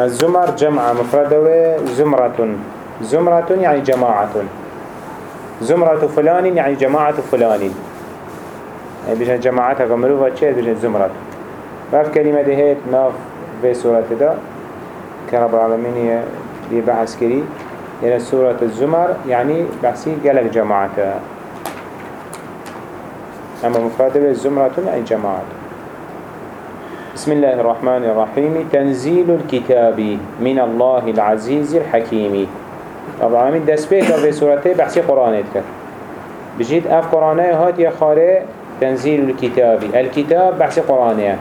الزمر جمع مفردة زمرة. زمرة يعني جماعة. زمرة فلان يعني جماعة فلان. يعني بيجن جماعتها كمروفة چه؟ بيجن زمرة. فاف كلمة دهيت ناف في سورة دا. كرب العالمين بحث كري. يعني سورة الزمر يعني بحثي قالك جماعتها أما مفردة زمرة يعني جماعة. بسم الله الرحمن الرحيم. تنزيل الكتاب من الله العزيز الحكيم. طبعا من دست بيتا في سورته بحثي قرآن كر بجيت اف قرآنه هات يا خاري تنزيل الكتاب. الكتاب بحثي قرآنه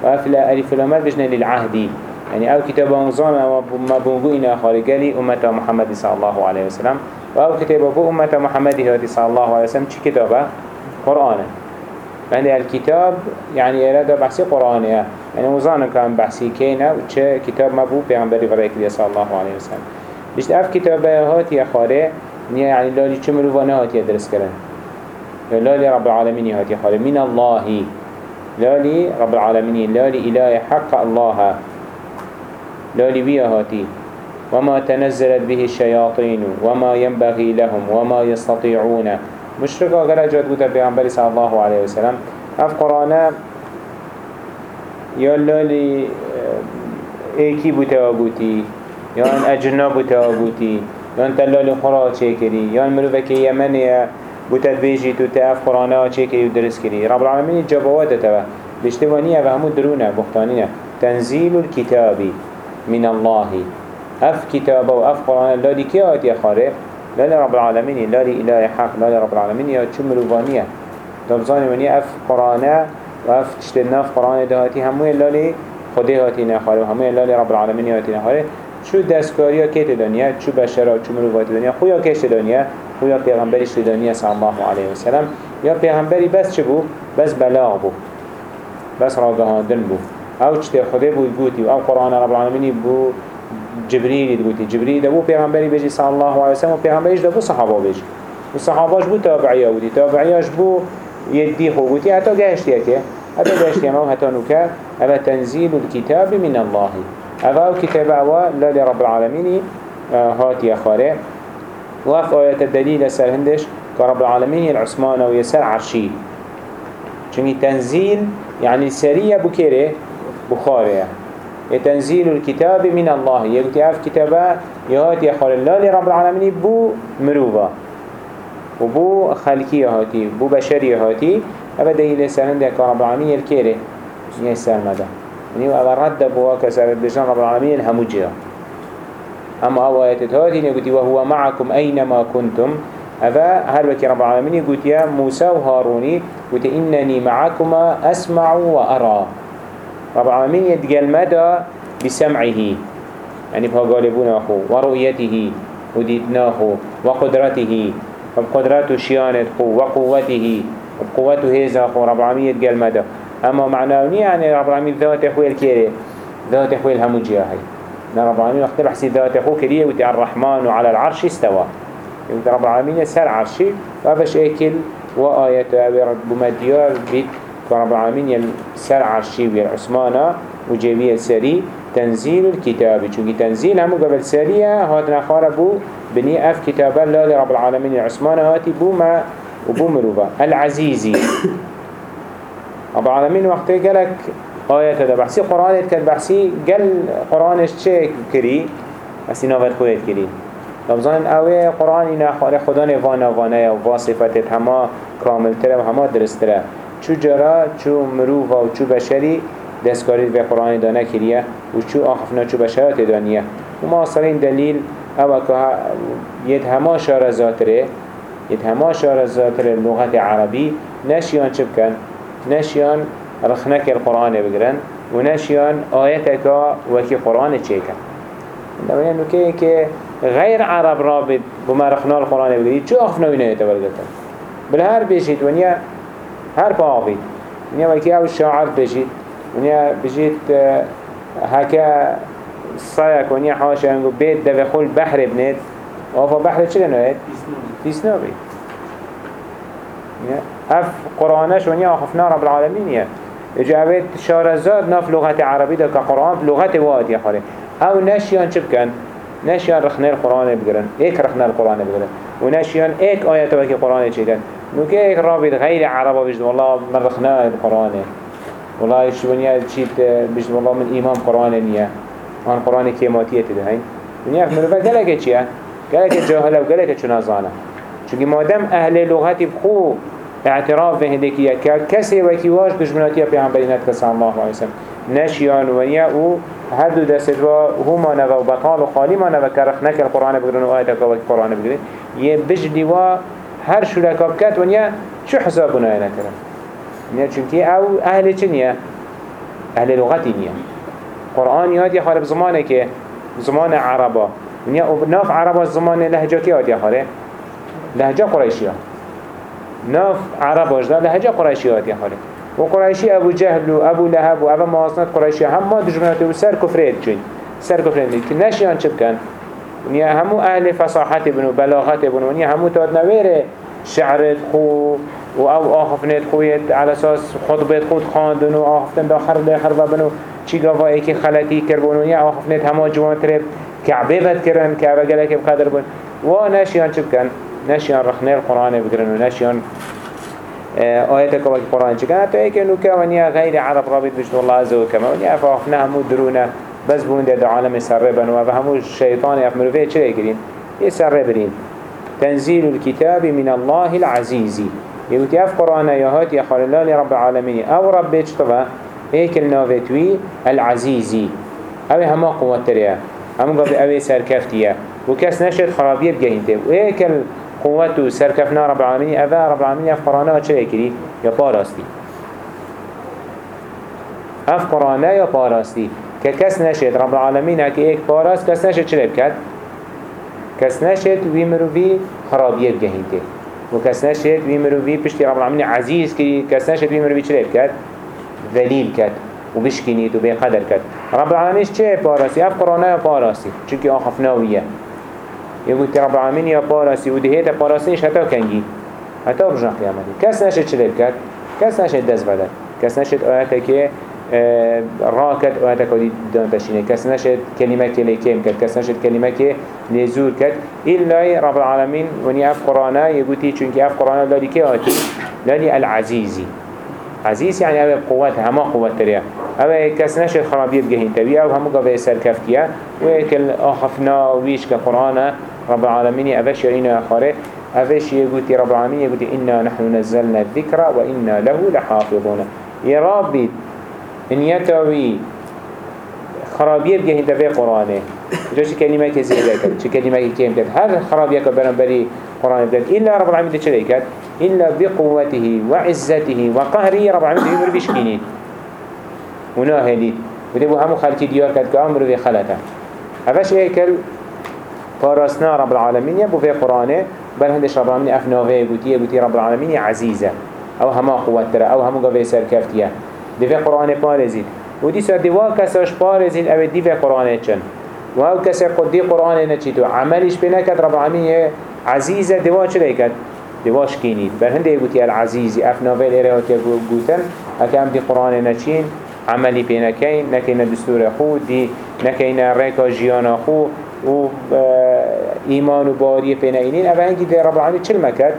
واف لا ألف لامد بجنا للعهدي يعني أو كتاب نظام ما بنقوئنا خاري قالي أمة محمد صلى الله عليه وسلم أو كتاب أبو أمة محمد صلى الله عليه وسلم چه كتابه؟ قرآنه يعني الكتاب يعني إرادة بحثي قرآنية. يعني وزانا كان بحثي كينا وچه كتاب مبو بيغنبري فريك صلى الله عليه وسلم. بشت أف كتابه هات يا خاره يعني لالي چه مروفانه هات يدرس كرن. لالي رب العالمين هات يا خاره من الله. لالي رب العالمين لالي إله حق الله. لالي بيا هاتي. وما تنزلت به الشياطين وما ينبغي لهم وما يستطيعون. مشركة قال جاد قد بيعنبري صلى الله عليه وسلم اف قرآن يلا لي ايكي بتواغوتي يان اجنا بتواغوتي يان تلال خرا چكري يان مروفك يمنية بتدبيجي تو تاف قرآن چكري ودرس كري رب العالمين جبوات توا بشتوانية وهمو درونة بختانينة تنزيل الكتاب من الله اف كتاب و اف قرآن دي كيات يا خارق لا رب العالمين لا إله حق لا رب العالمين. يا شو مروفانية تبزاني مني أف قرآن وأف تشتنا في قرآن دهاتي هموية لالي خده هاتي نخاره وهموية لالي رب العالمين هاتي نخاره شو دستكاريا كيت دنيا شو بشرا شو مروفات دنيا خويا كيش دنيا خويا پیغمبرش دنيا صلى الله عليه وسلم يا پیغمبري بس چه بو؟ بس بلاغ بو. بس راقهاندن بو. أو چه خده بو يقوتي أو قرآن رب العالمين بو جبريل تقولي جبريل دبو پیغمبری بيجي صلى الله عليه وسلم. و پیغمبریش دبو صحابه بيجي و صحاباش بو تابعيه ودي تابعياش بو يدي خو قلتي حتى قاشتيا كي حتى قاشتيا مو حتى نوكا هذا تنزيل الكتاب من الله. هذا الكتاب هو لا لرب العالمين هات يا خارع وف آيات الدليل سر هندش كرب العالمين العثمان ويسر عرشي چونكي تنزيل يعني سرية بكيره بخاريه تنزيل الكتاب من الله. يقول اف كتابة يهات يخال الله لرب العالمين بو مروفا وبو خلقي يهاتي بو بشري يهاتي. أبا دليل سنن ده رب العالمين الكيري. يسر مدى يعني أبا رد بوا كسر بجان رب العالمين الهمجيه أما آيات هاتي يقول وهو معكم أينما كنتم. أبا هل بك رب العالمين؟ يقول يا موسى وهاروني. قلت إنني معكما أسمع وأرى. رب العالمين يتقال مدى بسمعه يعني بها غالبونه ورؤيته وديتناه وقدرته وقدرته شيانت وقوته وقوته هذا رب العالمين يتقال مدى. أما معناه يعني رب العالمين ذات أخوه الكيري ذات أخوه الهمجية هاي رب العالمين وقت بحسي ذات أخوه كريه وتي الرحمن وعلى العرش استوى. رب العالمين يسر عرشي وابش اكل وآية بمديار بيت رب العالمين سر عرشي ويا عثمانا وجيبية سري تنزيل الكتاب چونكي تنزيل همو قبل سرية هاتنا خاربو بني اف كتاب الله لرب العالمين عثمانا هاتي بو ما وبو مروبا العزيزي رب العالمين وقت قالك آيات هذا بحثي قرآن كان بحثي قال قرآنش چه كري بحثي نوفت خويت كري لبزان اوه قرآن اینا خدا نوانا وأنا و صفتت هما کامل تره و هما درست تره چو جرا چو مروفا و چو بشری دستکارید به قرآن دانه کریه و چو آخفنا چو بشرات دانیه. و ما اصلا دلیل او که ید هما شار زاتره ید هما شار زاتره لغت عربی نشیان چه بکن؟ نشیان رخنك القرآن بگرن و نشیان آیتك وكي قرآن چه کن. يعني كي كي غير عرب رابط بما رخنا القرآن بگرید چو آخفنا وینه يتبرگتن بالهر بيشيت ونيا هر باقي ونیا وکی أو شاعر بجید ونیا بجید هکا صایک ونیا حاشا انگو بيت دو خول بحر بنید. وافا بحر چه نوید؟ تیسنا بید اف قرآنش ونیا آخفنا رب العالمين يا اجابت شارزاد ناف لغة عربي ده كقرآن في لغة واد يا خالي أو نشيان چه بكن نشيان رخنا القرآن بگرن. ايك رخنا القرآن بگرن. ونشيان ايك آيات وكي قرآن چه نوكي ايك رابط غير عربا بجد والله من رخنا القرآن. والله شونيا چيت بجد والله من إمام قرآن نيا آن قرآن كيماتية تدهين ونيا مروفا قلقه چيه قلقه جاهله وقلقه چنازانه چونكي مادام أهل لغتي بخو اعتراف به هندكية كسي وكي واش دجمناتيا بيعنبرينات كسا الله عليه وسلم نشيان ونيا و هر دو دست و هما نوا و بطال و خالی ما نوا کرخ نکل قرآن بگرن و آیت که قرآن بگرن. یه بجدی و هر شرکا بکت ونیا شو حساب بنای نکرن نیا چونکی أو أهل چه نیا؟ أهل لغتی نیا. قرآن یاد یه زمانه که زمان عربا. ونیا ناف عربا زمان لهجه که یاد یه خاله لهجه قريشية ناف عرب وجدا لهجه قريشية خاله وقريشي أبو جهل وأبو لهب وأبو مواصنات قريشية هم ما دجمنات وسر كفريت جين سر كفريت كن نشيان چه ونيا همو أهل فصاحة بنو بلاغة بنو ونيا همو تاد نوير شعر خو و أو آخفنت خویت على أساس خطبت خود خواندن و آخفتن داخر داخر بنو چی گوایی که خلطی کربون و آخفنت همه جوان ترب كعبه ود کرن كعبه گلک بقدر بون و نشیان چه بکن نشيان رخنه القرآن بگرن و نشيان آه، آيات كما القرآن چكن حتى هيك نوكا ونيا غير عرب رابط بجد الله عز وكما ونيا فافنا همو درونا بس بون ده عالم سربن و همو الشيطان يفمرو فيه چرا يكرين يسربرين تنزيل الكتاب من الله العزيز يقول يف قرآن يهات يا خال الله لرب العالمين أو رب اجتبا هيك النافتوي العزيزي أو هما قوة تريا همو قبل اوي سركفتيا وكاس نشد خرابية بجهنته وهيك قوت و سرکفنا رب العالمین. اوه رب العالمین اف قرآنه چه کری؟ یا پاراستی اف یا پاراستی که کس رب العالمین اگه ایک پاراست کس نشد چه بکد؟ کس نشد وی مروی خرابیت گهینده و کس نشد وی مروی رب العالمین عزیز کری کس نشد وی مروی چه بکد؟ ذلیل کد و بشکنید و بقدر کد رب العالمین چه پاراستی؟ اف قرآنه یا پاراستی چونکه آخفناویه يقول رب العالمين يا باراسي ودهيت باراسيش حتى كنجي حتى برجع قيامتي كاس نشد شلل كات كاس نشد دز بدل كاس نشد آياتك آه، راكت آياتك ودي دان تشينه كاس نشد كلمة كلي كيم كات كاس نشد كلمة لزور كات إلا رب العالمين وني أف قرانا يقول تي چونك أف قرانا لالي كي آتي لالي العزيزي عزيز يعني أبي قوات هما قوات تريا أبي كاس نشد خرابية بجهين تبي أو همو قبل سر كفتيا ويكل آخفنا ويش كقرآن رب العالمين أفش يرينا أخاره. أفش يقول رب العالمين يقول إنا نحن نزلنا الذكر وإنا له لحافظون. يا ربي إن يتوي خرابية بجهين تبي قرآنه. جو شي كلمة كزيادة كد شي كلمة كيم كد هر خرابية كبرن بري قرآن بدل إلا رب العالمين تشري كد إلا بقوته وعزته وقهره رب العالمين يمر بشكيني وناهلي ودبو همو خلقي ديار كد كامر في خلطه أفش هيكل فارسنا رب العالمين يبو في قرآنه. بل هندش رب العالمين أفناوه يقولي يقولي رب العالمين عزيزة. أو هما قوة ترى أو همو قوي سركفتية. في قرآن بارزين ودي سر دوا كساش بارزين أو دي في قرآن چن. وهو كسا قد دي قرآن نچيتو عملش بناكد رب العالمين عزيزة دوا چلي كد دواش كينيد بل هنده يقولي العزيزي أفناوه لإرهات يقولتن أكام دي قرآن نچين عملي بينكين نكينا دستور خو دي نكينا ريكا جيانا خو و إيمان و باري بين أينين أبا هنگي دي رب العالمين چل مكد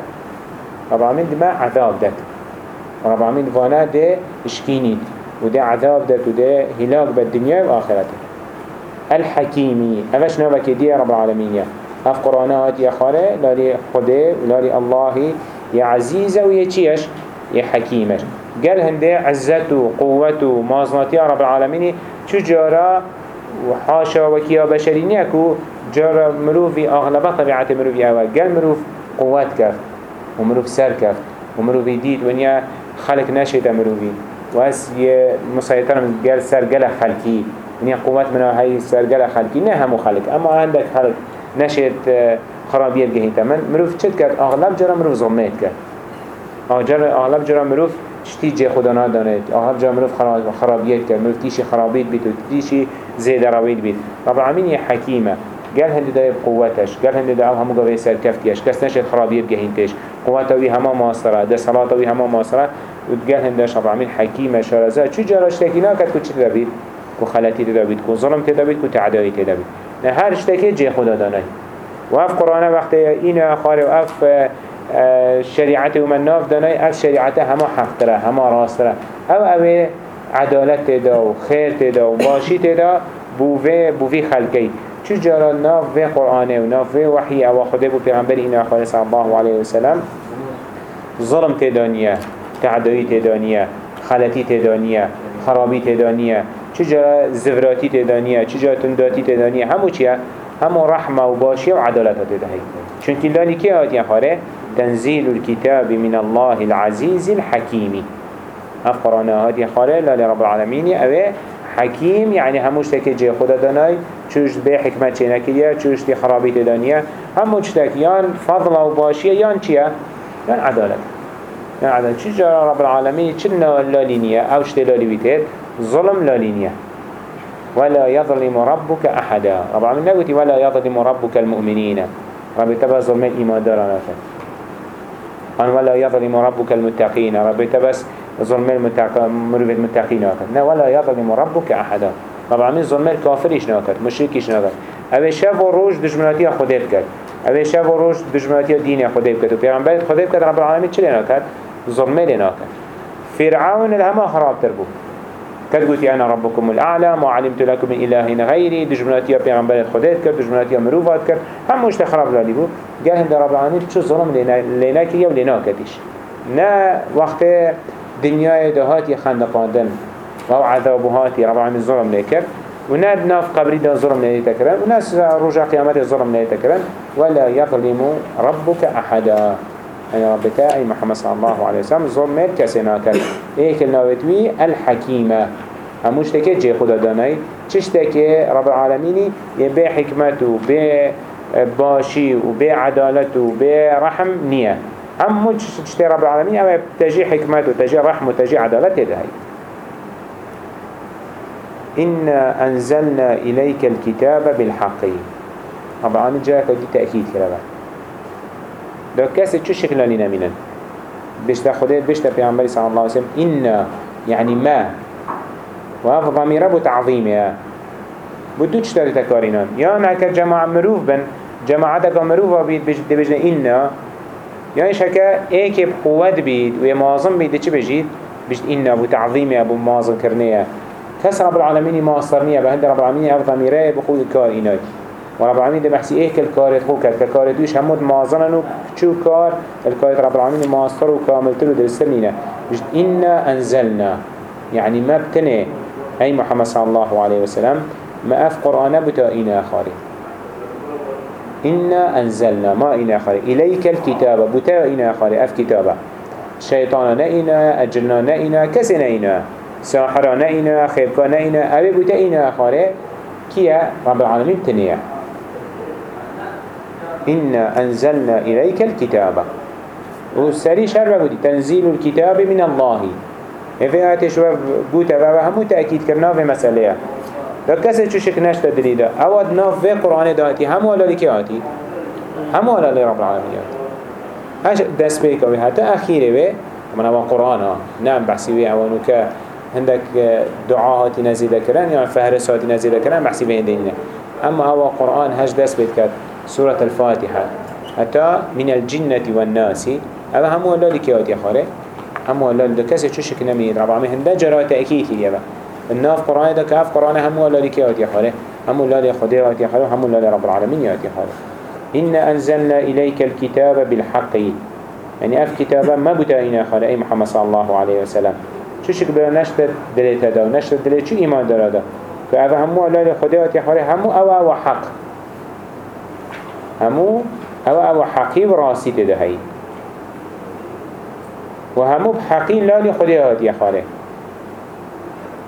رب العالمين دي ما عذاب دك رب العالمين فانا دي اشكينيد و دي عذاب دك و دي هلاك بالدنيا و آخرته الحكيمي أفش نوبك دي رب العالمين اف قرآنات يا خاله لاري خده لاري الله يا عزيزة و يا چيش يا حكيمش قال هنده عزته قوته مازناتي رب العالمين چجارا وحاشا وكيا بشريني اكو جار مروفي اغلبا طبيعة مروفي اول قال مروف قوات كف ومروف سر كف ومروف ديد ونيا خلق نشيد مروفي واس مسيطر من قال سر قل خلقي ونيا قوات منها هاي سر قل خلقي نه همو خلق. اما عندك خلق نشيد خرابية جهين تمن مروف چد كد آغلب جرا مروف ظلمت كد آغلب جرا مروف شتی جه خدا نداند آهر جا مروف خرابیت کرد. مروف تیشی خرابیت بید و تیشی زیده روید بید رب العالمین یه حکیمه. قال هندي ده بقوتش قال هندي ده همو قوي سر كفتيش كس نشد خرابيت جهينتش قوته وي هما ماصرة ده صلاة وي هما ماصرة وقال هندي رب العالمين حكيمة شرزة شو جراش تكينا كد كتش تبيد كو خلاتي تدابيت كو ظلم تدابيت كو تعدائي تدابيت. هر اشتكي جي خدا داناي. وف قرآن وقت إنا خاري وف شریعت و من ناف دانای از شریعت همه حق تره همه راست تره. أو اوه عدالت تدا و خیر تدا و باشی تدا بوه بوی خلقی. چو جارا ناف و قرآنه و ناف و وحی أو خده بو پیغمبر اینا خالص صلی الله علیه وسلم ظلم تدانیه تعدایی تدانیه خلطی تدانیه خرابی تدانیه چجا زفراتی تدانیه چجا تنداتی تدانیه همو چیه؟ همو رحمه و باشی و عدالت تدهی چونکه لالی که آتی خاره؟ تنزيل الكتاب من الله العزيز الحكيم اف قرآن هادي خاره لالی رب العالمين اوه حكيم يعني هموش تكي جي خدا داناي چوش بي حكمة چينا كريا چوش دي خرابي تدانيا هموش تك يان فضل و باشية يان چيا يان عدالت عدالت چي جرى رب العالمين چلنا لالينيا أو شتي لالي بيتت ظلم لالينيا ولا يظلم ربك أحدا. رب العالمين نقول ولا يظلم ربك المؤمنين رب تبا ظلم إيمان دارانا أن ولا يظلم ربك المتقين رب تبس ظلم المتق... مروف المتقين نا ولا يظلم ربك أحدا. رب العالمين ظلم الكافريش ناكد مشركيش ناكد أبي شاف وروج دجمناتي خده بكد أبي شاف وروج دجمناتي دين خده بكد وبيغمبر خده بكد رب العالمين چلي ناكد ظلم لناكد فرعون الهما خراب تربو كد قلت أنا ربكم الأعلى ما علمت لكم من إله غيري دجمناتي بيغمبر خديت كر دجمناتي مروفات كر هم مش تخرب لالي بو قال هند رب العالمين شو ظلم لنا كي ولنا كتش نا وقت دنيا دهاتي خندقاندن أو عذابهاتي رب العالمين ظلم لكر ونا ناف قبري دا ظلم لا تكرن وناس رجع قيامات ظلم تكرن ولا يظلم ربك أحدا. أي ربك أي محمد صلى الله عليه وسلم ظلم كسنا كر إيه كلناوتوي الحكيمة هموش تكي جي خدا داناي. چش تكي رب العالمين؟ يبي حكمته بي باشي وبي عدالته وبي رحم نية. هم تشتي رب العالمين أما تجي حكمته تجي رحمه تجي عدالته ده إنا أنزلنا إليك الكتاب بالحق. رب العالمين جاءك دي تأكيد كده ده كاسة شو شكلنا لنا منن؟ بيشتا خديت بيشتا بيعنبري صلى الله عليه وسلم. إنا يعني ما. وهذا ضميره بتعظيمها بدو تشتري تكارينان يا ناك جماعة مروف بن. جماعتك مروفة بيت دي بجنا إنا يا إيش هكا؟ إيك بقوات بيت. ويمازن بيت چه بجيت بجد إنا أبو مازن كرنيها كس رب العالمين ما أصرنيها بهند رب العالمين أبو ضميره بخوي الكارينات ورب العالمين ده بحثي إيه كالكارت خو كالكارت ويش همود مازنن وشو كار الكارت رب العالمين ماستر وكامل تلو درسلنا بجد إنا أنزلنا. يعني ما بتنه أي محمد صلى الله عليه وسلم ما أف قرآن بتا إنا خاري إنا أنزلنا ما إنا خاري إليك الكتاب بتا إنا خاري أف كتابة شيطان نئنا أجلنا نئنا كسي نئنا ساحر نئنا خيبكا نئنا أبي بتا إنا خاري كيا رب العالمين تنيه إنا أنزلنا إليك الكتاب وسري شر بودي تنزيل الكتاب من الله. آيات شو بوتا وهم تأكيد كرنا في مسألة لو كسر شو شك نشت دليلا أود ناف في قرآن داتي هم ولا لك آتي هم ولا لرب العالمين هاش دست بيك أو حتى أخيرة به من هو قرآن نعم بحسي به أوانو ك عندك دعاءات نزيدة كران يعني فهرسات نزيدة كران بحسي به ديننا. أما هو قرآن هاش دست بيت كات سورة الفاتحة. حتى من الجنة والناس. هذا هم الله لكيات يا خاري هم الله لكسي شو شك نميد ربع مهن ده جرى تأكيد يبا الناف قرآن ده كاف قرآن هم الله لكيات يا خاري هم الله لخديات يا خاري هم الله لرب العالمين يا خاري إن أنزلنا إليك الكتاب بالحق. يعني أف كتابا ما بتاينا خاري محمد صلى الله عليه وسلم. شو شك بلا نشتر دليت هذا ونشتر دليت شو إيمان دار هذا فهذا هم الله لخديات يا خاري هم أو أو حق. همو أو أو حقی و راستی تدهی و همو بحقی لالی خودی هاتی خاله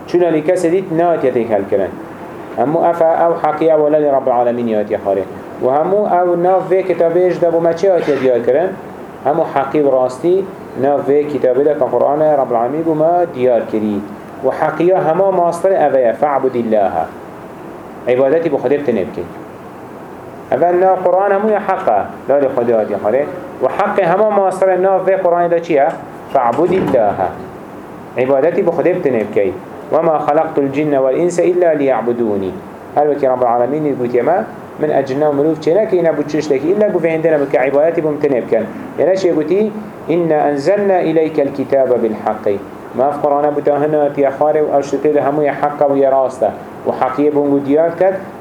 چون لالی کس دید نات یتیک هل کرن همو افا أو حقی أو لالی رب العالمین یاتی خاله و همو أو ناف وی کتابیش دبو ما چه دیار کرن همو حقی و راستی ناف وی کتابی ده که قرآن رب العالمین بو ما دیار کری و حقیه همه ماستر اوه فعبد الله. عبادتی بخودی بتنب کن اول نا قرآن همو حقه لا لخدات يا خاله وحق هما ماستر نا في قرآن دا چيه فعبد الله. عبادتي بخده بتنب كي. وما خلقت الجن والإنس إلا ليعبدوني. هل وكي رب العالمين يقول يما من أجلنا ومروف چنك إنا بوچش لك؟ إلا قف عندنا بك. عبادتي بمتنب كان. يعني شيء قلتي إنا أنزلنا إليك الكتاب بالحق. ما في قرآن بتاهنا تيخاري وأشتتي همو يحق ويراسته وحقية بونجو ديار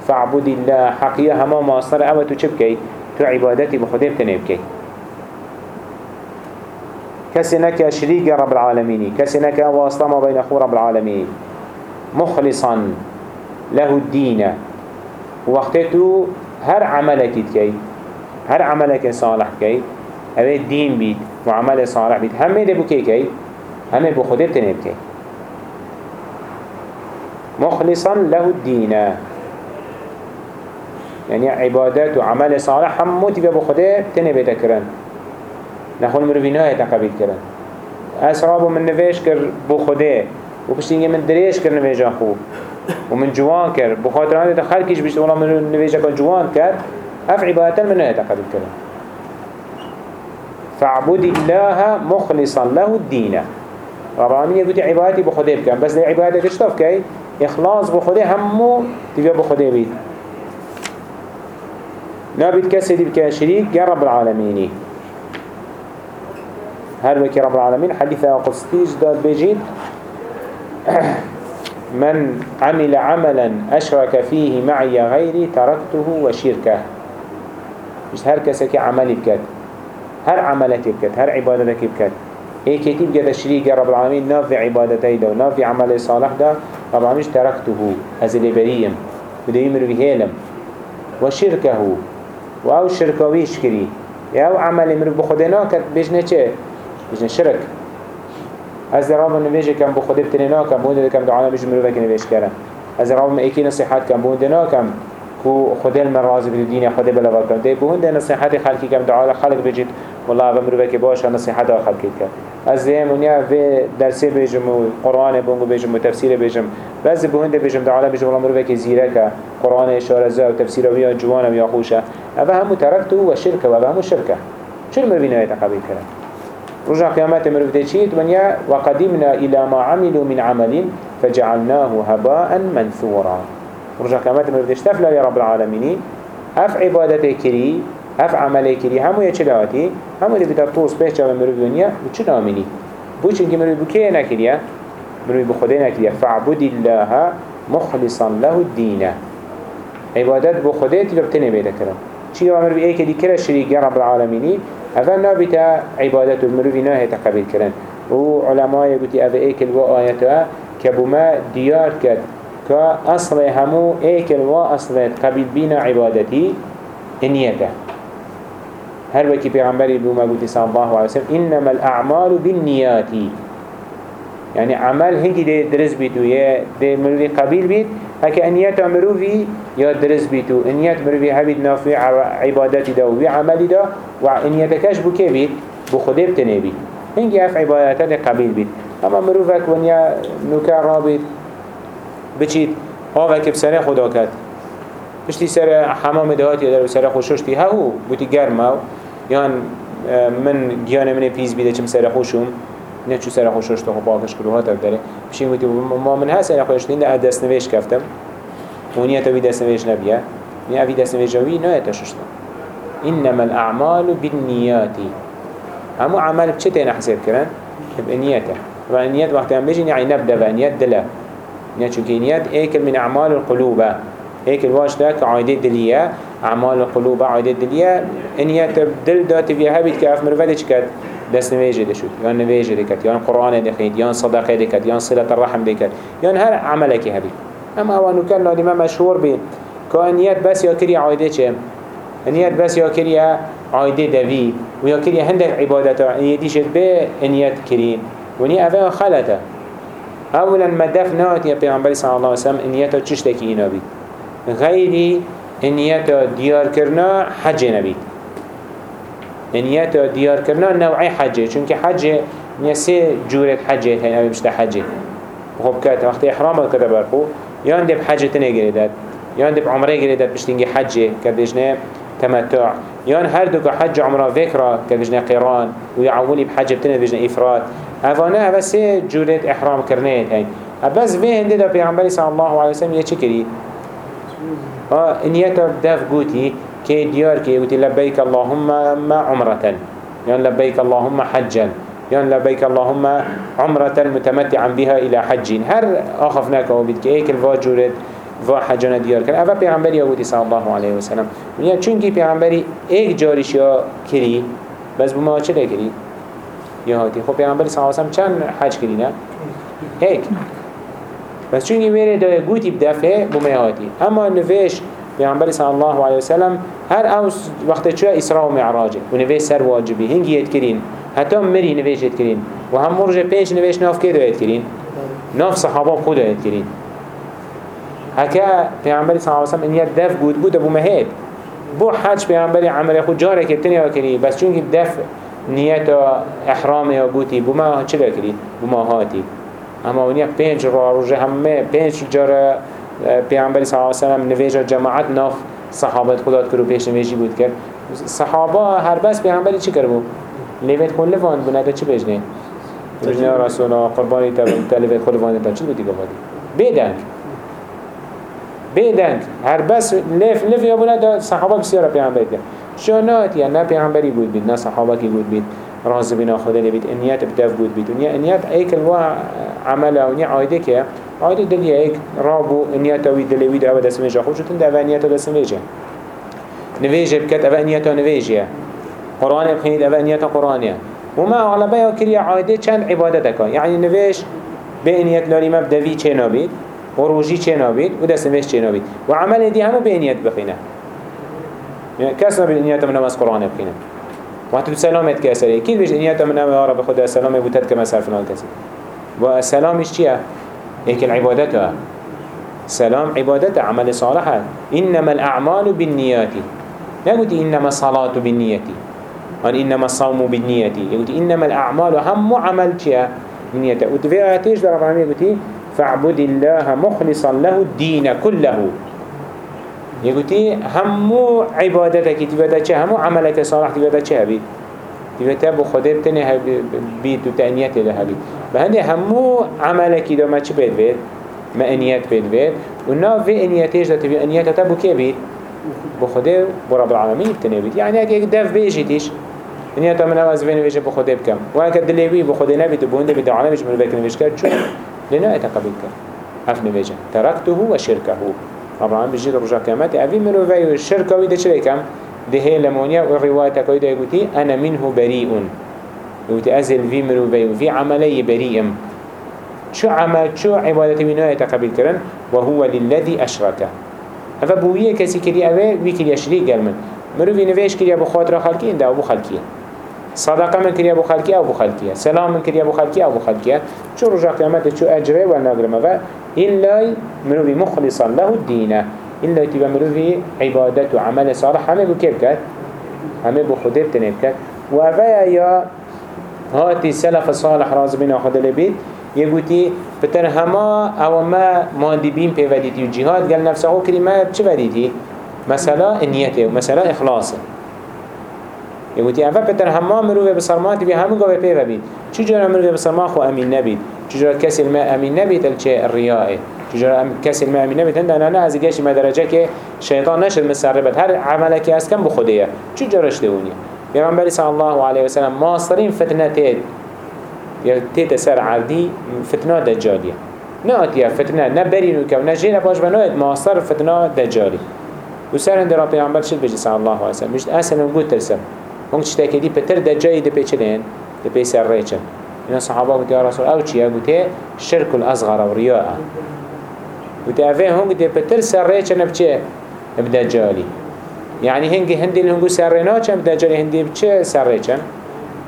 فاعبد الله. حقية هما ماصر أما تو چبكي تو عبادتي كسي نكا شريك رب العالمين كسي نكا واسطة ما بين أخو رب العالمين مخلصا له الدين وقتتو هر عملك كي هر عملك صالح كي هذا الدين بيت وعمل صالح بيت. هم ده بكي كي هم بخده بتنبكي مخلصا له الدين يعني عبادات وعمل صالح هم موتي بخده بتنبه تكرن نخون مروفينها يتقبل كرن أسرابو من نفيش كر بخده وبشتينجي من دريش كر نفيش أخو ومن جوان كر بخاطر هذا خلقش بيشت والله من نفيش كر جوان كر أف عبادة منها يتقبل كرن فاعبد الله مخلصا له الدين. رب العالمين يقول عبادتي بخده بكن بس عبادة؟ تشتف كي؟ إخلاص بخده همو تبقى بخده بيت. نابد كسي بك شريك يا رب العالمين. هل وكي رب العالمين؟ حديث قصتيج داد بيجيد من عمل عملا أشرك فيه معي غيري تركته وشركه. مش هر عملي بكت. هر عملتي بكت هر عبادتك بكت إيه كتيب جدا شريك رب العالمين نافع عبادتي ده ونافع عمل صالح ده رب العالمين تركته هزي بريم بده يمر بهيلم وشركه واو شركويش كري أو عمل يمر بخدنا كت بجنه چه؟ بجنه شرك از رب نویجه کم بخود بتنینا کم بونده کم دعانا که نویش کرن. از رب ما ایکی نصیحت کم بونده نا خود المراز بده دین خود بلا وکم ده بونده نصیحت خلقی کم دعا خلق بجید. والله و مروفه که باشه نصیحت خلقی کرد. از بجم و قرآن بونگو بجم و تفسیر بجم. و از بونده بجم دعالا بجم. والله که زیره که قرآن اشاره زا و تفسیر ویا جوان و یا خوشه. اوه همو ترکتو و شرکه و همو شرکه چرا مروفه نهایت قبیل کرد؟ رجع قيامات مروف تشيت ونيا وقدمنا إلى ما عملوا من عمل فجعلناه هباء منثورا. رجع قيامات مروف تشتفلا يا رب العالمين أف عبادة كري أف عمل كري. همو يچلاتي همو اللي بتطوس بيش جاوه مروف دنيا وچنا مني بوش انك مروف بكيه نكريا مروف بخده نكريا فاعبد الله مخلصا له الدين عبادت بخده تلبتني بيدا كرم مروف إيه كدي كرا شريك يا رب العالمين هذا نابتا عبادت المروفي ناهي تقبل كرن و علماء يقولي أفا ايكل و آياتها كبما ديار كد كأصل همو ايكل و أصل قبل بينا عبادتي انيته هل وكي پیغمبری بوما قلت صلى الله عليه وسلم إنما الأعمال بالنيات يعني عمل هنگي دي درس بيتو يا دي مروفي قبيل بيت هكا انيات مروفي يا درس بيتو انيات مروفي هبيد نافع عبادتي دا وبي عملي دا وانياتكاش بو كي بيت بو خده بتنه اف عبادتات قبيل بيت اما مروفك ونيا نوكا رابط بچيت هاوك بسنه خدا كد پشتی سر حمام دهاتی در سر خوششتی؟ هاو بوتی گرمه یان من گیان من پیز بیده چم سر خوشم نه چو سر خوشش تو باقش کلوها تر داره. بشین گویی ما من هست سر خوشش نینده دست نویش کفتم. ونیا تو دست نویش نبیه. نیا اوی دست نویش جوی نه تششتم إنما الأعمال بالنيات همو عمل بچه تين حساب كرن بنيته طبعا النيات وقت هم بيجي يعني نبدأ بنيات دلا. چونك نيات ايكل من أعمال القلوب. ايكل واش ده كعايدة دلية أعمال القلوب عايدة دلية نيات دل دات فيها بيت كاف مرفدش كد دست نویجه دشود یا نویجه دکت قرآن دخید یا صدقه دکت یا صلة الرحم دکت یا هر عملکی هبی اما اوانو کن لادیما مشهور بین که انیت بس یا کری عایده چه؟ انیت بس یا کری عایده دوی و یا کری هندک عبادت انیتیشت به انیت کرین. ونی اوه خلطه. اولا ما دفنات یا پیغمبر صلی الله علیه وسلم انیتا چشتکی اینا بید؟ غیری انیتا دیار کرنا حج نبید نيات ديار كرنا نوعي حجة چونك حجة نسي جورة حجة هاي نبي مشتا حجة؟ وخب كات وقت إحرام كده برخو يان دب حجة تنه جريدات يان دب عمره جريدات بشتنجي حجة كدجنا تمتع. يان هر دوك حج عمره ذكرى كدجنا قيران ويعولي بحجة تنه دجنا إفراد. أفانا هذا سي جورة إحرام كرنات هاي بس في هنده دا پیغمبر صلى الله عليه وسلم يچه كري آه انيتا دف قوتي كي ديار كي قوتي لبيك اللهم ما عمرة يعني لبيك اللهم حجا يعني لبيك اللهم عمرة متمتعا بها إلى حج هر آخفناك وبيتك ايك الواجورد و حجانه دیار کرد اول پیغمبری آگودی صلی الله علیه و سلم یعنی چونکی پیغمبری ایک جاریش یا کری بس بما چه کری یا هاتی خب پیغمبری صلی الله علیه و چند حج کری نه؟ ایک بس چونکی میره دای گوتی بدفعه بما هاتی اما نویش پیغمبری صلی الله علیه و سلم هر اوس وقت چه اسراء و معراجه. و نویش سر واجبی. هنگی یت کرین حتی مری نویش یت کرین و هم مرج پیش نویش ناف که دایت کرین ناف صحابه خود دایت کرین هكا پیامبری صلی الله علیه و سلم انیت دف بود بود ابو مهد. بو حج پیامبری عمل خود جاره که تنیا کری بس چون دف نیت احرام یا بوتی بو ما چه کری بو ما هاتی. اما ونیا پنج را روزه همه پنج جاره پیامبری صلی الله علیه و سلم نویج جماعت ناف صحابت خدات کرو پیش نویجی بود کرد. صحابه هر بس پیامبری چی کرد؟ بود لیوت کن لوان بو نده چی بجنه بجنه رسول قربانی تا لیوت کن لوان تا چی بودی گفتی؟ بیدنگ. بیدنگ. هر بس لف لف یا بوده دا صحابه بسیار پیامبر کرد. شانات یا نه پیامبری بود بید نه صحابه کی بود بید. راز بنا خدا لبید انیت بدف بود بید. ونیا انیت ایک الوا عمله ونیا عایده که عایده دلی ایک رابو انیت وی دلی دا دست میجا خود شدن دا انیت دست میجا نویجه بکت أو انیت نویجه. قرآن بخینید أو انیت قرآنیه وما غالبا یا کری عایده چند عبادت کن. یعنی نویش به انیت لالی مبدوی چه نابید و روژی چه نابید و دست نوشت چه و عمل دی به نیت بخینه. کس نبید نیت من نماز قرآن بخینه و تو سلامت اثری کی بیش نیت من نماز رب خدا سلام بودت که مثلا فلان کسی و سلامش چیه؟ ایک العبادت ها سلام عبادت عمل صالح إنما الأعمال بالنيات نقول إنما الصلاة بالنية أن إنما الصوم بالنية يقول إنما الأعمال هم عمل شيء بالنية وتفي آياتيش در رب فاعبد الله مخلصا له الدين كله يقولي همو عبادتك تبدا چه؟ همو عملك صالح تبدا چه هبيت تبدا بو خده بتنه بيت و تأنيت له هبيت بهنده همو عملك دا ما چه بيت بيت ما انيت بيت بيت و نا في انيتيش دا تبي انيت تبو كي بيت بو خده بو رب العالمين بتنه بيت يعني اگه دف بيجيتيش انيت من اوز بين ويجه بو خده بكم و اگه دلوي بو خده نبيت بو هنده بيت عالمش من بكن ويش کرد چون لنا اتقبل كر اف نبيجا تركته وشركه طبعا بيجي رجع كامات ابي منو في الشركة ويدا شريكم ده لمونيا والروايه كويدا يقولي أنا منه بريء يقولي ازل في منو في عملي بريء شو عمل شو عبادتي منو يتقبل كرن وهو للذي اشركه هذا بويه كسي كري اوه ويكري يشريك قال من مرو في نفيش كري ابو خاطر خالكي ده ابو خالكي صدقه من كريا ابو خلقية ابو خلقية سلام من كريا ابو خلقية ابو خلقية شو رجع قيامته شو اجره والنقرمه و إلا مروي مخلصا له الدين إلا تبا مروي عبادت وعمل صالح همه بو كيف كات همه بو خده بتنب كات وأفايا يا هاتي سلف صالح راز بنا خده لبيت يقولي بتر هما أو ما ماندبين بيوديتي وجهاد قال نفسه كلمة بچه وديتي مثلا النيته ومثلا إخلاصه. يقولي أنفا بتر هما مروه بسرمات بي همو قوة بيفا بيت چجورا مروه بسرمان خو أمين نبيت چجورا كسي الماء أمين نبيت الچه الرياء چجورا كسي الماء أمين نبيت هندنا أنا از قيش ما درجة كي شيطان نشد مسربت هر عملك أسكن بخودية چجورا شدوني پیغمبر صلى الله عليه وسلم ماصرين فتنة تيد تيت سر عردي فتنة دجالية ناتيا فتنة نبرين وكو نجينا باش بنويت ماصر فتنة دجالي وسر عند رب پیغمبر شد بجي صلى الله عليه وسلم مش أسنم قلت ترسم. هنگ چتا دی پتر دجایی دی پیچلین دی پی سر ریچن اینا صحابه گوتی یا رسول أو چیه گوتی شرک الاصغر و ریاء گوتی اوه هنگ دی پتر سر ریچن بچه بدجالی يعني هنگی هندی هنگو سر رینا چن بدجالی هندی بچه سر ریچن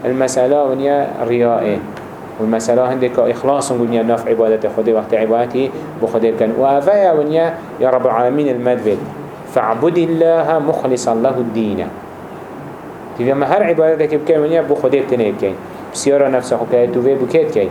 المسألة ونيا رياء والمسألة عندك إخلاص ونيا نفع عبادة خدي وقت عبادتي بخدي كان وأفيا ونيا يا رب العالمين المدبل فاعبد الله مخلصا له الدين تیوی ما هر عبادت که بکنیم یا بو خودت تنه بکنی بسیار نفس خو که توی بکت کنی.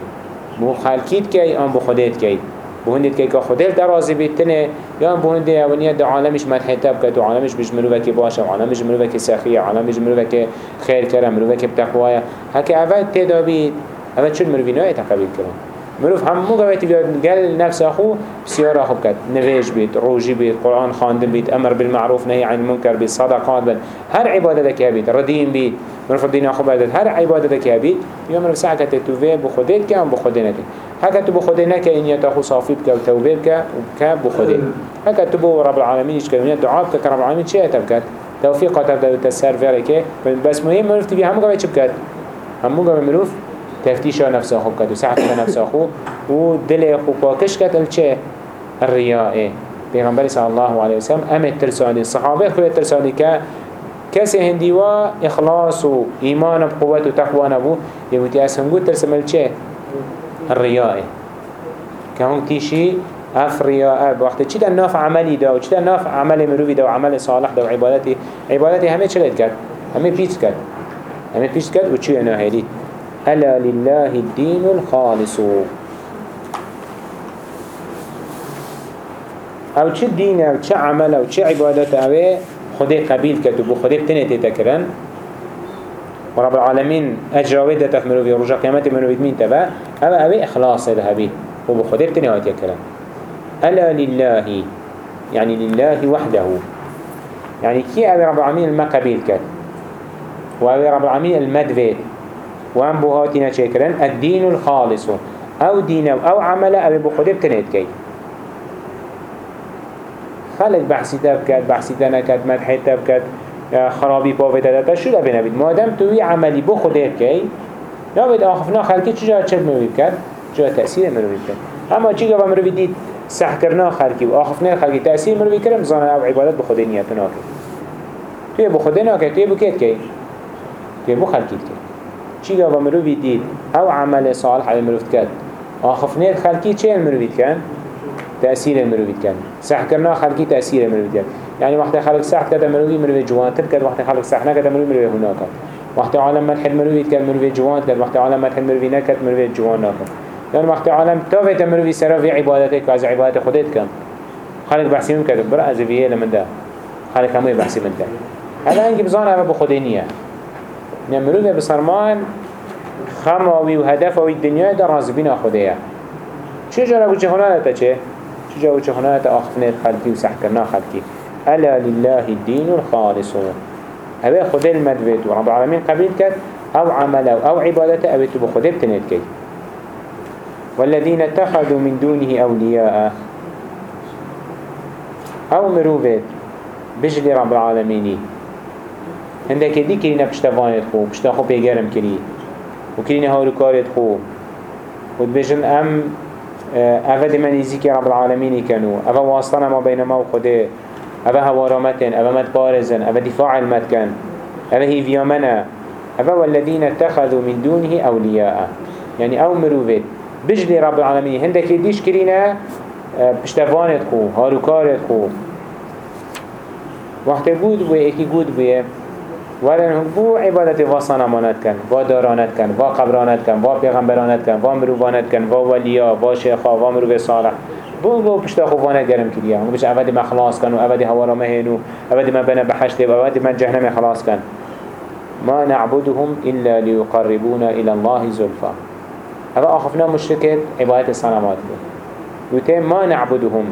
بو خالکیت کنی، آن بو خودت کنی. بو هندید که که خودت در راضی بیت تنه یا بو هندی ونیا دو عالمش تاب بکه دو عالمش بج مروه که باشه عالمش مروه که سخیه عالمش مروه که خیر کرم مروه که بتقوایه هک اول تدابیت اول چون مروه نوع تقبیل کردم. مروف همو قويت بياد قال نفس أخو بسيارة أخو بكت نفيج بيت روجي بيت قرآن خاندن بيت أمر بالمعروف نهي عن المنكر بيت صدقات بيت هر عبادة ذاك بيت ردين بيت مروف الدين أخو بعد هر عبادة ذاك بيت يوم مروف ساعة كتتوفي بخوديت كام بخودينك هكا تبو خودينك إن يتأخو صافي بك وتوبي بك وكا بخودين هكا تبو رب العالمين يشكل ونيا دعاء بك رب العالمين شيء تبكت توفيق تبدأ تسر فيرك بس مهم مروف تبي هم قوي بكت همو قوي مروف تفتيشا نفس أخو بكت وساعة نفس أخو ودل أخو باكش كت الچه الرياء پیغمبر صلى الله عليه وسلم ام الترساني الصحابة خلال الترساني ك كسي هنديوا إخلاص و إيمان بقوة و تقوى نبو يبوتي أسهم قد ترسم الچه الرياء كهون تيشي اف رياء وقت چی در ناف عملی دا و چی در ناف عمل مروی دا و عمل صالح دا و عبادتی عبادتی همه چلت کرد همه پیچ کرد همه پیچ کرد و چی أنا هیلی ألا لله الدين الخالص. أو چه دين أو چه عمل أو چه عبادت اوه خده قبيل كتب و خده بتنه تتكرن ورب العالمين أجراوه دتف مروفي ورجا قيامت مروفي مين تبا. أما أبي إخلاص ذهبي وبخده بتنه هاتي كلام ألا لله يعني لله وحده. يعني كي أبي رب العالمين ما قبيل كت وأبي رب العالمين المدفيد وهم بوهاتنا شكرا الدين الخالص. أو دين أو عمل أبي بخده بتنهد كي خلق بحثي تبكت بحثي تنكت مدحي تبكت خرابي باوتا داتا شو لبنا بيد مادام توي عملي بخده كي نابد آخفنا خلقي چجا چل مروي بكت جا تأثير مروي بكت اما قبا مروي ديد سح کرنا خلقي و آخفنا خلقي تأثير مروي كرم زانا أو عبادت بخده نيتنا كي توي بخده ناكت توي بكت كي توي بخلقي كي چی گاوا مروی دید؟ أو عمل صالح على مروفت کرد. آخفنیت خلقی چه مروفید کن؟ تأثیر مروفید کن سح کرنا خلقی تأثیر مروفید کن يعني وقت خلق سح كده مروي مروي جوان تبكت وقت خلق سح نكده مروي مروي هناك وقت عالم مدح مروي كده مروي جوان كده وقت عالم مدح مروي نكد مروي جوان ناكد يعني وقت عالم تافت مروي سرا في عبادتك وعز عبادت خدت كم خلق بحثي من كده برا أزفيه لمن ده خلق همي بحثي من ده هذا انجي بزان أبا نمروه بسرمان خماوي وهدفوي الدنيا ده رازبين خديه چه جرا بوچه خنانتا چه؟ چه جرا بوچه خنانتا آخفنه خلقی و سحکرنا خلقی؟ ألا لله الدين الخالص. أبي خده المدويت ورب العالمين قبيل كد أو عمله أو عبادته أبي تبو خده بتنت كي والذين اتخذوا من دونه أولياء أو مروفت بجلي رب العالمين هندك دي كرينا بشتفانت خو بشتاخو بيگرم كري وكرينا هارو كارت خو. وتبجن أم أفد من يزيكي رب العالمين كانوا أفا واصلنا ما بين ما وخده أفا هوارمتن أفا مد بارزن أفا دفاع المتكن أفا هي فيامنا أفا والذين اتخذوا من دونه أولياء يعني أو مروفت بجلي رب العالمين هندك ديش كرينا بشتفانت خو هارو كارت خو. وقت بود بوي اكي بود بوي ولن بو عبادت و صنمانت کن و دارانت کن و قبرانت کن و پیغمبرانت کن و مروبانت کن و ولیا و شیخا و مروب صالح. بو بو پشتا خوبانه گرم کریه هم. بش اودی ما خلاص کن و اودی هوا را مهنو اودی ما بنا بحشت و اودی ما جهنم خلاص کن. ما نعبدهم إلا ليقربونا إلى الله زلفا. هذا أخفنا مشركة عبادة الصنمات وتم ما نعبدهم.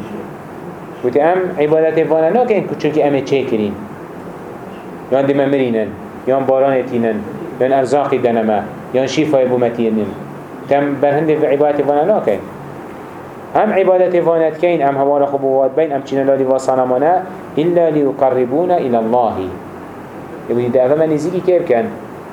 وتم عبادة فانا ناكين كتشكي أمي تشيكرين یان دم مرینن یان باران تینن یان ارزاقی دنما یان شیفای بومتینن. تم برهند عبادت وأنا ناکن. هم عبادت وانت كين هم هوانا خبوات بين هم چين لالي وصانمانا إلا ليقربونا إلى الله. يقول إذا أفا منزيكي كيف كان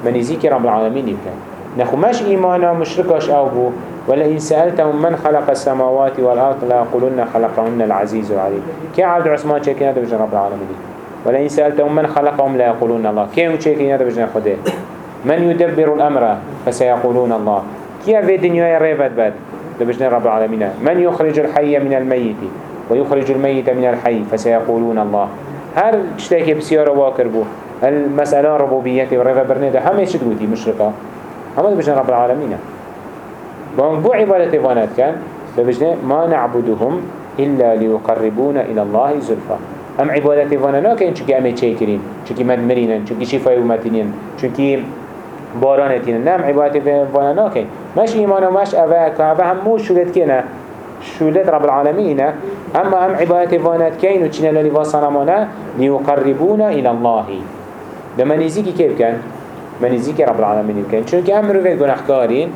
منزيكي رب العالمين يمكن نخو إيمانا مشركاش أو بو ولا إن سألتهم من خلق السماوات والأرض لا يقولون خلقهن العزيز العليم كي عبد عثمان هذا بجن رب العالمين ولئن سألتهم من خلقهم لا يقولون الله. كيف تشيكين هذا بجنا خده. من يدبر الأمر فسيقولون الله. كيف في الدنيا ريفت بد بجنا رب العالمين. من يخرج الحي من الميت ويخرج الميت من الحي فسيقولون الله. هر تشتكي بسيارة واكر بو. المسألة ربوبيتي وريفة برنيدة هم يشتغوتي مشرقة. هم بجنا رب العالمين. بو عبادة فانات كان فبجنا ما نعبدهم إلا ليقربونا إلى الله زلفا هم عبادت وأنا ناكين چونكي امي چه كرين چونكي مد مرينن چونكي شفاي ومتينين چونكي باران تين نم عبادت وأنا ناكين مش إيمان ومش أبا كعبة همو شولت كنا شولت رب العالمين أما أم عبادت وأنا كين وچنا للي وصنمنا ليقربونا إلى الله ده منيزيكي كيف كان منيزيكي رب العالمين كان چونك أم مروفيت گناحكارين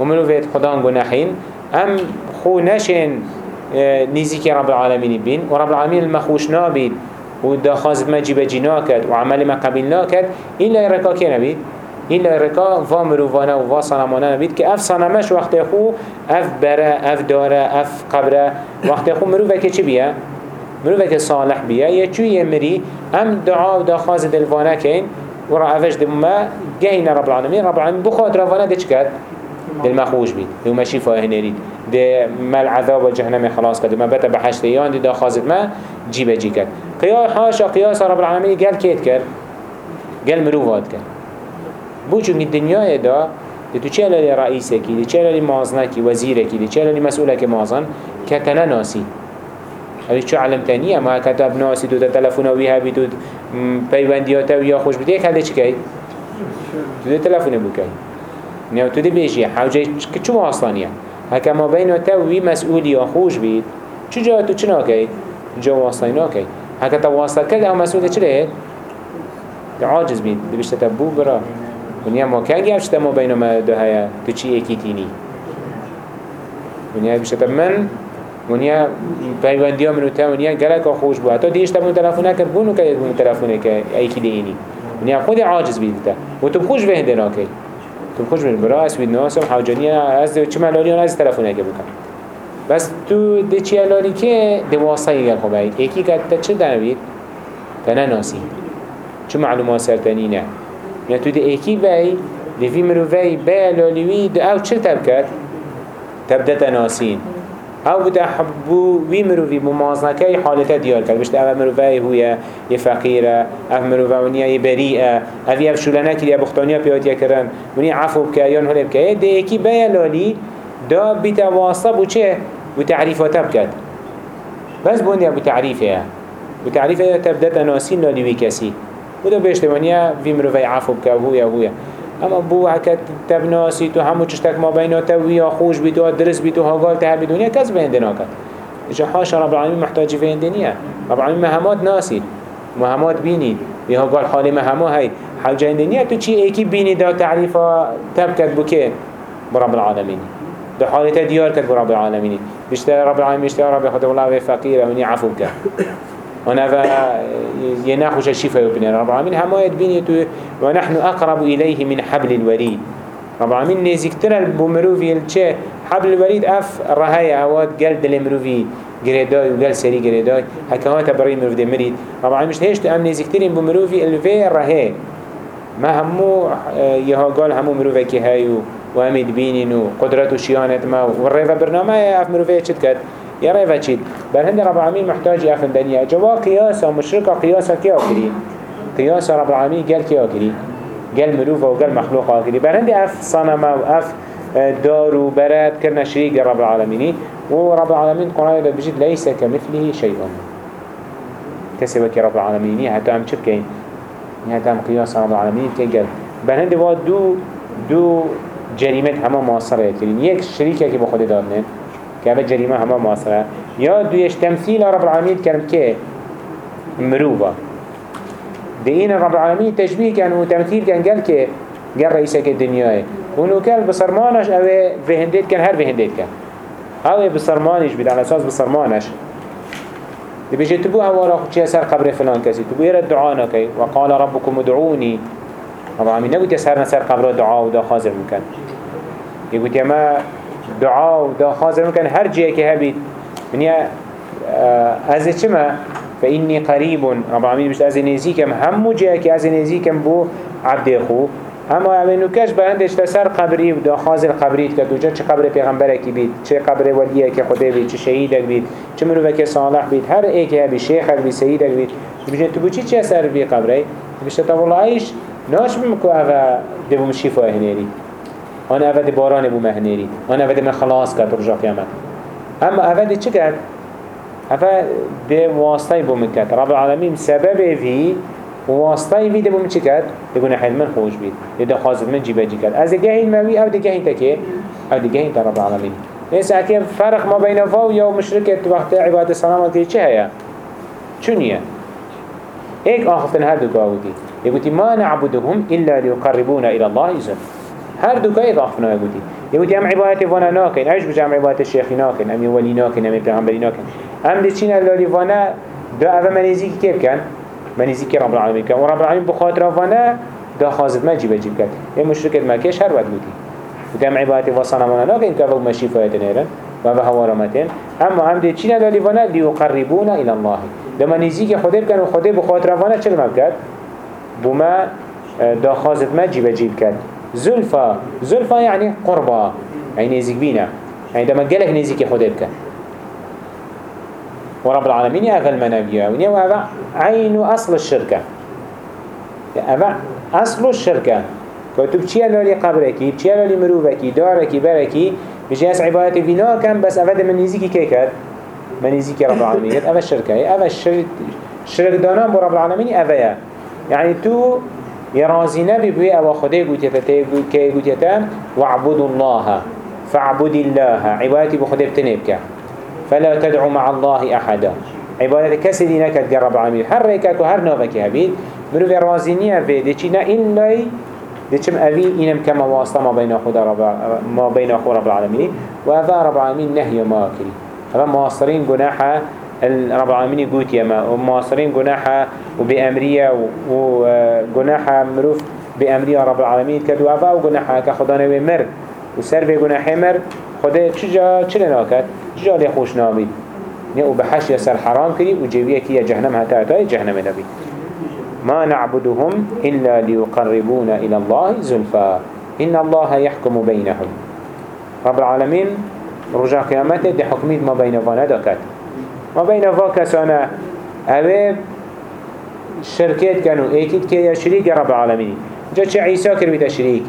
ومروفيت خدان گناحين أم خو نشن نيزيكي رب العالمين بين ورب العالمين المخوش نابين ودا خازد ما جيب جناكت وعمل ما قبلناكت إلا يركا كي نبيد إلا ركا فامرو وأنا وفا صنمانا نبيد كأف صنمش وقت خو أف برا أف دارا أف قبرا وقت خو مرو وكي چه بيا مرو وكي صالح بيا يچو يمري أم دعا ودا خازد الوانا كين ورا أفش دمما جينا رب العالمين رب العالمين بخاطر وأنا دي چكت دل مخوش بيت دل ماشي فاهنريد ده ما العذاب والجهنم خلاص كده ما بتا بحشت دي دا خازد ما جي كد قياس حاشا قياس رب العالمين قال كيت كر قال مروفات كر بو چون الدنيا دا دي تو چه لالي رئيسكي دي چه لالي مازنكي وزيركي دي چه لالي مسؤولك مازن؟ كتنا ناسي هذه شو علمتنيه ما كتب ناسي دو تلفون ويها بيدو بيوندياتا ويا خوش بديك هذا چكي دو تلفون بكي نيو تو دي بيجي حوجي كچو اصلانيه هكا ما بين تو وي مسؤولي خوش بيد چو جا تو چنا كي جو واصلينا كي هكا تواصل كده أو مسؤولي چليه عاجز بيد دي بيشتا تبو برا. ونیا ما که گفت ما بین ما دو هیا تو چی یکی تینی؟ ونیا بشه من ونیا پیوندی ها منو تا ونیا گلک خوش بود حتی دیش تبون تلفونه کرد بونو که بونو تلفونه که ایکی دینی. ونیا خود عاجز بیدتا و تو خوش بهنده ناکی تو خوش بین برای اسوید ناسم حاجانی از چه ملالی از تلفون اگه بکن بس تو ده چی الانی که دواسطه یک خوبه. یکی که تا چه دنبید؟ تنه ناسی. چه معلومات سرطنی نه. یا تو ده یکی بای دوی مروفی بای علالیوی ده او چه تب کرد؟ تبدت ناسین. أو بده حبو وی مروفی بمازنکه حالتا دیار کرد بشت أو مروفی هویا یه فقیره أو مروفی ونیا یه بریئه أو یه شولنکی یه بختانیا پیادیا کرن ونیا عفو بکه یا نهله بکه ده ایکی بای لالی دا بیتا واسطه بو چه؟ بو تعریفاتا بکت بس بوندیا بو تعریفه بو تعریفه تبدت ناسین لالیوی کسی بوده بيشتمانيا في مروفي عفو بك وهويا وهويا اما بو هكا تبناسي تو همو چشتك ما بينو تويا خوش بيتو درس بيتو هاقال تها بدنيا كز بهندنا كد إجا حاشا رب العالمين محتاجي في هندنيا رب العالمين مهمات ناسي مهمات بيني بيها قال حالي مهمو هاي حوجة هندنيا تو چي ايكي بيني دا تعريفا تبكت بكي برب العالمين ده حالته ديار كد برب العالمين بيشتري رب العالمين بيشتري رب خد الله فقير وني عفو بك ونفا يناخش الشفاء بن رب العالمين هما يدبين ونحن أقرب إليه من حبل الوريد رب العالمين نزيكتر البمروفي الچه حبل الوريد أف رهاية أواد قل دل مروفي جريداي وقال سري جريداي هكذا تبري مروف دي مريد. رب العالمين مش هيش تأم نزيكترين بمروفي الفي رهاية. ما همو يها قال همو مروفي هايو وامد بينين وقدرت وشيانت ما والريفا برنامه أف مروفي چد كد يا ريفا چيد بل هند رب العالمين محتاج يفن دنيا جوا قياسا مشركة قياسا كي أكري قياسا رب العالمين قال كي أكري قال مروفا وقال مخلوق أكري بل هند أف صنما وأف دار وبرات كرنا شريك رب العالمين. ورب العالمين قرآن بجد ليس كمثله شيء. كسبك رب العالمين. حتى عم شبكين حتى عم قياس رب العالمين. كي قال. بل هند دو دو جريمة هما معاصرة يكرين يك شريكة كي بخود دارنين كابه جريمة هما معاصرة يا دويش تمثيل رب العالمين كان كي مروفا دين رب العالمين تشبيه كان وتمثيل كان قال كي قال رئيسك الدنيا ونو كان بصرمانش اوه فهنديت كان هر فهنديت كان اوه بصرمانش بيد على أساس دي بيجي تبو هوا خود چه سر قبر فلان كسي تبو يرد دعانا كي وقال ربكم ادعوني رب العالمين نقول يسهر نسر قبر دعاء ودا خازر مكان يقول يا ما دعاء ودا خازر مكان هر جيه كي هبيت. من يا أزي چما فإني قريب. رب العالمين مش أزي نزيكم همو جيه كي أزي نزيكم بو عبد خو أما اوه نکش بندش تسر قبری و دا خازر قبریت کرد و چه قبر پیغمبر کی بید چه قبر ولیه که خوده بید چه شهیدک بید چه منو که صالح بید هر ایک بید شیخک بید سیدک بید بجن تو بچی چه سر بی قبره بشت تا والله ایش ناش بمکو اوه دبوم شیفا هنیری آن دی باران بوم هنیری آن دی من خلاص کرد رجا قیامت. اما دی چه کرد؟ اوه دی واسطه بوم کرد. رب العالمین سبب فی وواسطه بيده بوم چه کرد؟ يقول حد من خوش بيد يدا خازد من جيبه جي کرد. از جهين موي أو دجهين تكي أو دجهين رب العالمين ليس أكيد فرق ما بين فاو يا مشركة وقت عبادة السلام كي چه هيا چونية هيك آخفتن هر دو قاودي يقولي ما نعبدهم إلا ليقربونا إلى الله زل هر دو قايد آخفنا يقولي يقولي أم عبادة وأنا ناكن إيش بجا أم عبادة الشيخ ناكن أم يولي ناكن أم پیغمبری ناكن أم دي چين اللالي وأنا دو أفا منيزي كيف كان منيزي كي رب العالمين كان ورب العالمين بخاطر وأنا دا خازد ما جيب جيب كان يا مشركة مكيش هر ود بودي ودام عبادة وصنمنا ناكن كفو مشي فايتنيرن وهذا هو رمتين أما هم دي چين اللالي وانا ليقربونا إلى الله. لما نزيك خده بكن و خده بخاطر وأنا چل مبكت بما آه، دا خازت ما جيب جيب كد زلفا زلفا يعني قربا يعني نزيك بينا. يعني دما قالك نزيك بكن ورب العالمين منابيا ونيا وهذا عين أصل الشركة. أفا أصل الشركة. كتب چيا لولي قبركي چيا لولي مروفكي داركي بركي. بجي أس عبادتي فينا كان بس أفا من نزيكي كي كد من نزيكي رب العالمين. أفا الشركة أفا الشرك شرك دانان برب العالمين أفا يعني تو يرازي نبي بي أو خده قوت يتا وعبد الله فاعبد الله عبادتي بخده بتنبك فلا تدعو مع الله أحدا. عبادتي كسي دي نكد رب العالمين هر ريكك وهر نوفك هبيد منو في رازينية في دي چينا إلا دي چم أبي إنم كما واسطة ما بين خدا رب ما بين أخو رب العالمين وهذا رب العالمين نهي ما كري هذا معاصرين جناحة رب العالمين قوت يما ومعاصرين جناحة وبأمرية وجناحة مروف بأمرية رب العالمين كدو أفا وجناحة كخدا نوي مر؟ وسر في جناح مر خدا چجا چلنا ناكد چجا لي خوش نامید نه وبحش يسر حرام كري وجيبيه كي جهنم هتا هتا جهنم نبي ما نعبدهم إلا ليقربونا إلى الله زلفا. إن الله يحكم بينهم. رب العالمين رجع قيامته دي حكميت ما بين فانا دكت ما بين فا كسانا اوه شركات كانوا ايكيد كي شريك رب العالمين. جا چه عيسى كربيت شريك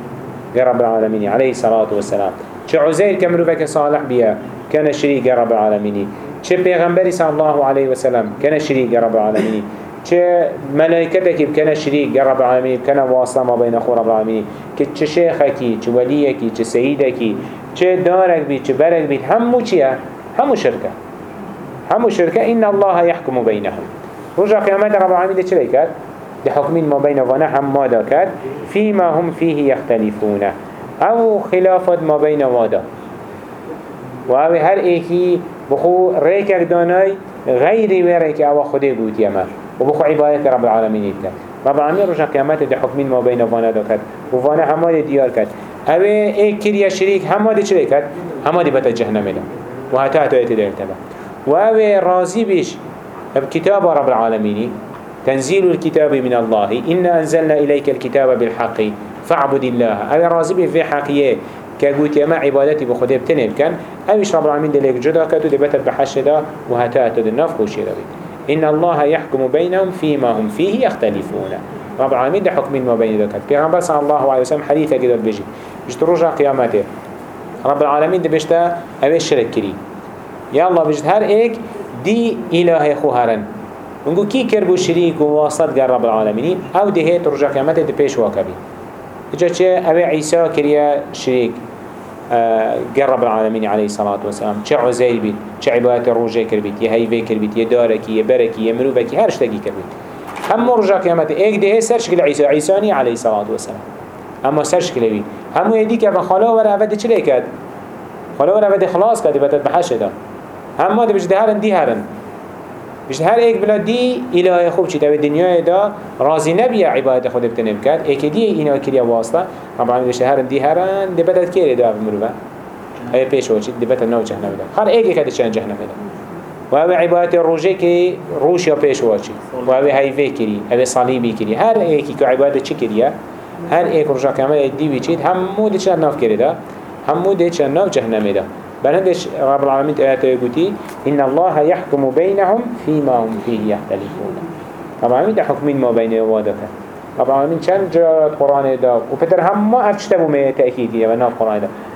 رب العالمين عليه الصلاة والسلام. چه عزير كمرو بك صالح بيا كان شريك رب العالمين. چه پیغمبری صلى الله عليه وسلم كان شريك رب العالمين. چه ملائكتك كان شريك رب العالمين. كان واصل ما بين أخو رب العالمين. كه شيخك چه وليك چه سيدك چه دارك بيت چه برك بيت همو چيه همو شركة. همو شركه إن الله يحكم بينهم. رجع قيامات رب العالمين ده چه ده حكمين ما بين وأنا هم مادا كات فيما هم فيه يختلفون أو خلافات ما بين وادا وهو هر ايكي بخو ريكك داناي غير ويريك أو خده قوت يما وبخو عبادة رب العالمين يتكات رب العالمين رجع قيامات ده حكمين ما بين وأنا دا كات ووانا هما ديار كات أو إيه كريا شريك هما دي چه ليكات هما دي بتا جهنم دا وهتا هتا يتدير تبا وهو راضي بيش بكتاب رب العالمين تنزيل الكتاب من الله. إنا أنزلنا إليك الكتاب بالحق فاعبد الله. أو راضي في حقية كقوت يما عبادتي بخده بتنب كان أوش رب العالمين دليك جدا كتو دبت بحشدا وهتا أتد النفق وشيرا إن الله يحكم بينهم فيما هم فيه يختلفون. رب العالمين ده حكم ما بين ذكر بيغمبر صلى الله عليه وسلم حديثة كده بيجي بيجي رجع قيامته رب العالمين ده بيشتا أبيش شرك كري يا الله بيجد هر ايك دي إله خوهرن ونقول كي كربو شريك وواصل قال رب العالمين أو دي هي ترجع قيامته دي بيش واكبي اجا چه؟ اوه عيسى كريا شريك قال رب العالمين عليه الصلاة والسلام. چه عزير بيت چه عبادة روجه كربيت يا هيفي كربيت يا داركي يا بركي يا مروفكي هرش تاقي كربيت هم رجع قيامته ايك دي هي سرشكل عيسى عيساني عليه الصلاة والسلام. اما سرشكل بيت همو يديك افا خلا افا دي چلي كد خلا افا دي خلاص كد بتت بحش ده هم دي بجده هرن دي هرن بجد هر بلا دی اله خوب چی؟ تاوی دنیای دا راضی نبی عبادت خود بتنم کرد ایک دی اینا کریا واسطه. رب العالمین بجد هرن دی هرن دی بدت کیری دا مروفا های پیش وچی دی بدت نو جهنم دا هر ایک کد چند جهنم دا و عبادت روجه که روش یا پیش وچی. و أو کری. أو صلیبی کری. هر ایکی که عبادت چی کریه؟ هر ایک روشا کامل دی ویچید همو دی چند ناف کری دا همو دی چند ناف جهنم دا بلندش رب العالمين آياته يقولي إن الله يحكم بينهم فيما هم فيه يختلفون. رب العالمين ده حكمين ما بين وادك رب العالمين چند جرات قرآن دا وفتر هم ما أفتشتبوا ما تأكيدية ونال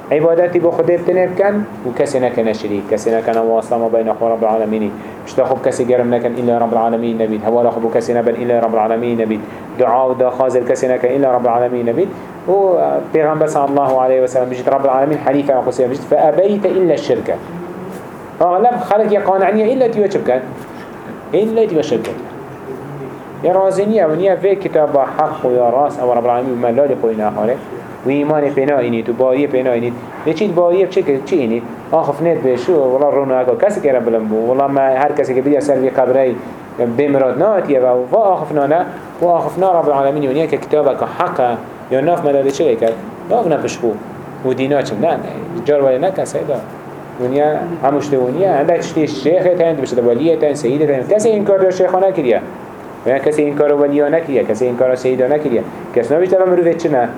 قرآن دا عبادتي بخده بتنب كان وكسي نكن شريك كسي نكن واصل ما أخوة رب العالمين مش تخب كسي جرم لكن إلا رب العالمين نبيد هوا خبو كسي نبن إلا رب العالمين نبيد دعاء ودا خازل كسي نكن إلا رب العالمين نبيد و بيغمبر صلى الله عليه وسلم بجد رب العالمين حليفة أقصية بجد فأبيت إلا الشركة أغلب خلق يقانعني إلا تيوى شبكات إلا تيوى شبكات يا رازنية ونيا في كتاب حق ويا راس أو رب العالمين وما لا و ایمان پینا اینید و باری پینا اینید یه چیت باری چه چی اینی؟ آخف خب نت بشو والا رونو اگا کسی که ربلم بو والا ما هر کسی که بیا سر وی قبره بمراد ناتیه و و آخف خب نانه و آخف خب نا رب العالمین یونیه که کتابه که حقه. یا ناف مداده چه کرد؟ ناف نپشخو و دینا چه؟ نه نه. جار ولی نه کسی دا ونیا هموشت ونیا انده چشتی شیخه تن بشت ولی تن سیده تن. کسی این کار دار شیخ ها نکریه؟ و کسی این کار ولی ها نکریه؟ کسی این کار را ها نکریه؟ کسی نبیشتر مروفه چه نه؟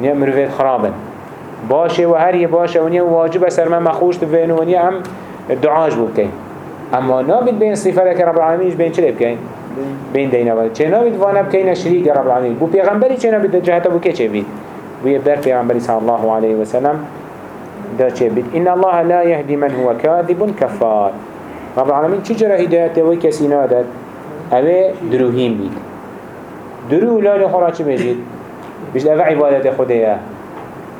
نیا مروفت خرابن. باشه و هر یه باشه ونیا واجب سر من مخوش تو ونیا هم دعاش بکن اما نابید بین صفه که رب العالمینش بین چه بکن بين دينا ولی چه نبید وانا بکینا شریک رب العالمین؟ بو پیغمبری چه نبید جهتا بو که چه بید؟ بو یبدر پیغمبری صلی الله علیه وسلم دا چه بید؟ إن الله لا يهدي من هو كاذب كفار. رب العالمين چه جرى هدايته وي كسي نادت اوه دروهين بید. درو لا لخورا چه بجید بجد اوه عبادت خوديه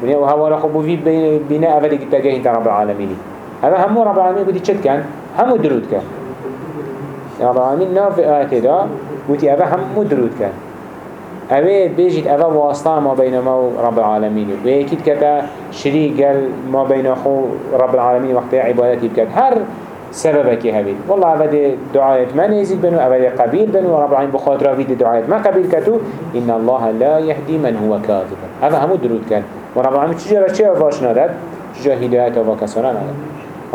ونیا و هوا را خب بی بینه اولی که تگهی رب العالمینی اوه همو رب العالمین بودی چت کن همو درود کن رب العالمين ناف آيات دا. وتي أبا هم مدرود كان. أبا بيجيت أبا واسطة ما بين ما رب العالمين. ويكيد كتا شريك ما بين أخو رب العالمين وقت عبادتي بكت. هر سببك هبيد والله أبدا دعاية ما نزيد بنو أبدا قبيل بنو رب العالمين بخاطر في دعاية ما قبيل كتو. إن الله لا يهدي من هو كاذب. هذا هم درود كان. ورب العالمين تجرى شيء فاش نادت تجرى هداية وكسران نادت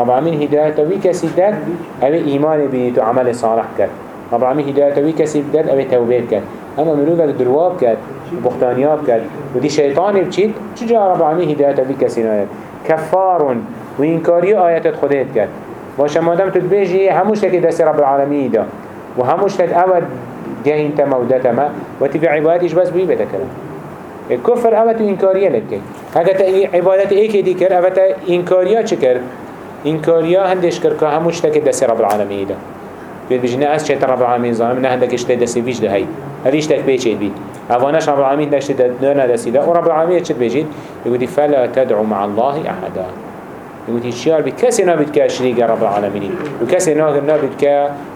رب العالمين هداية وي كسي داد أو ايمان بنيتو عمل صالح كد رب العالمين هداية وي كسي داد أو توبيت كد اما مروفك درواب كد وبختانياب كد ودي شيطاني بچيت چجا رب العالمين هداية وي كسي نايد كفار وإنكاري آيات خديت كد باشا مادام تتبيجي هموش لك دست رب العالمين دا. وهموش لك اود جاهين تما ودتما وتفي عبادتش بس بي بتكلم الكفر اوت إنكارية لك هكذا عبادت ايكي دي كر اوت إنكارية چكر این کاریا هندش کرد که هموش تک دست رب العالمین ده بید بجنه از چه رب العالمین زانم نه هندکش ته دستی ویج ده هی هریش تک بیچید بید اوانش رب العالمین داشت دانا ده و رب العالمین چه بجید يقولي فلا تدعو مع الله أحدا. يقولي شيار بكسي نابد كشريك رب العالمين وكسي نابد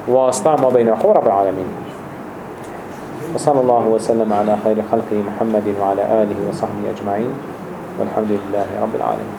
كواسطة ما بين أخو رب العالمين وصلى الله وسلم على خير خلقه محمد وعلى آله وصحبه أجمعين والحمد لله رب العالمين